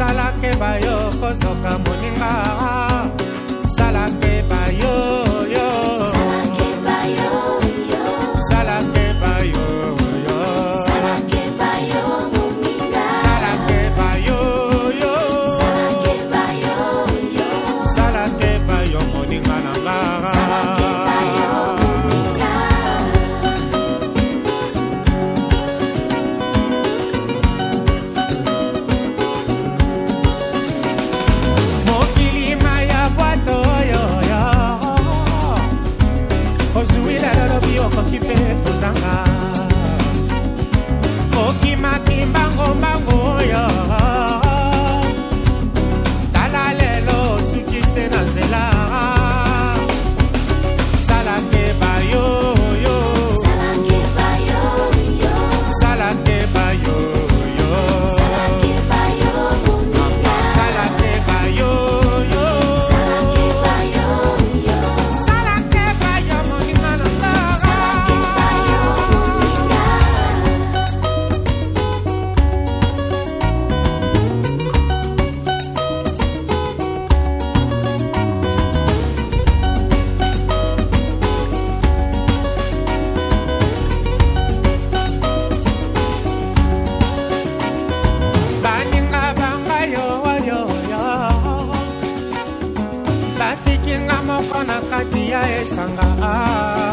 osalake bayo kozoka moninga bango, bango. na kati ya esanga ah.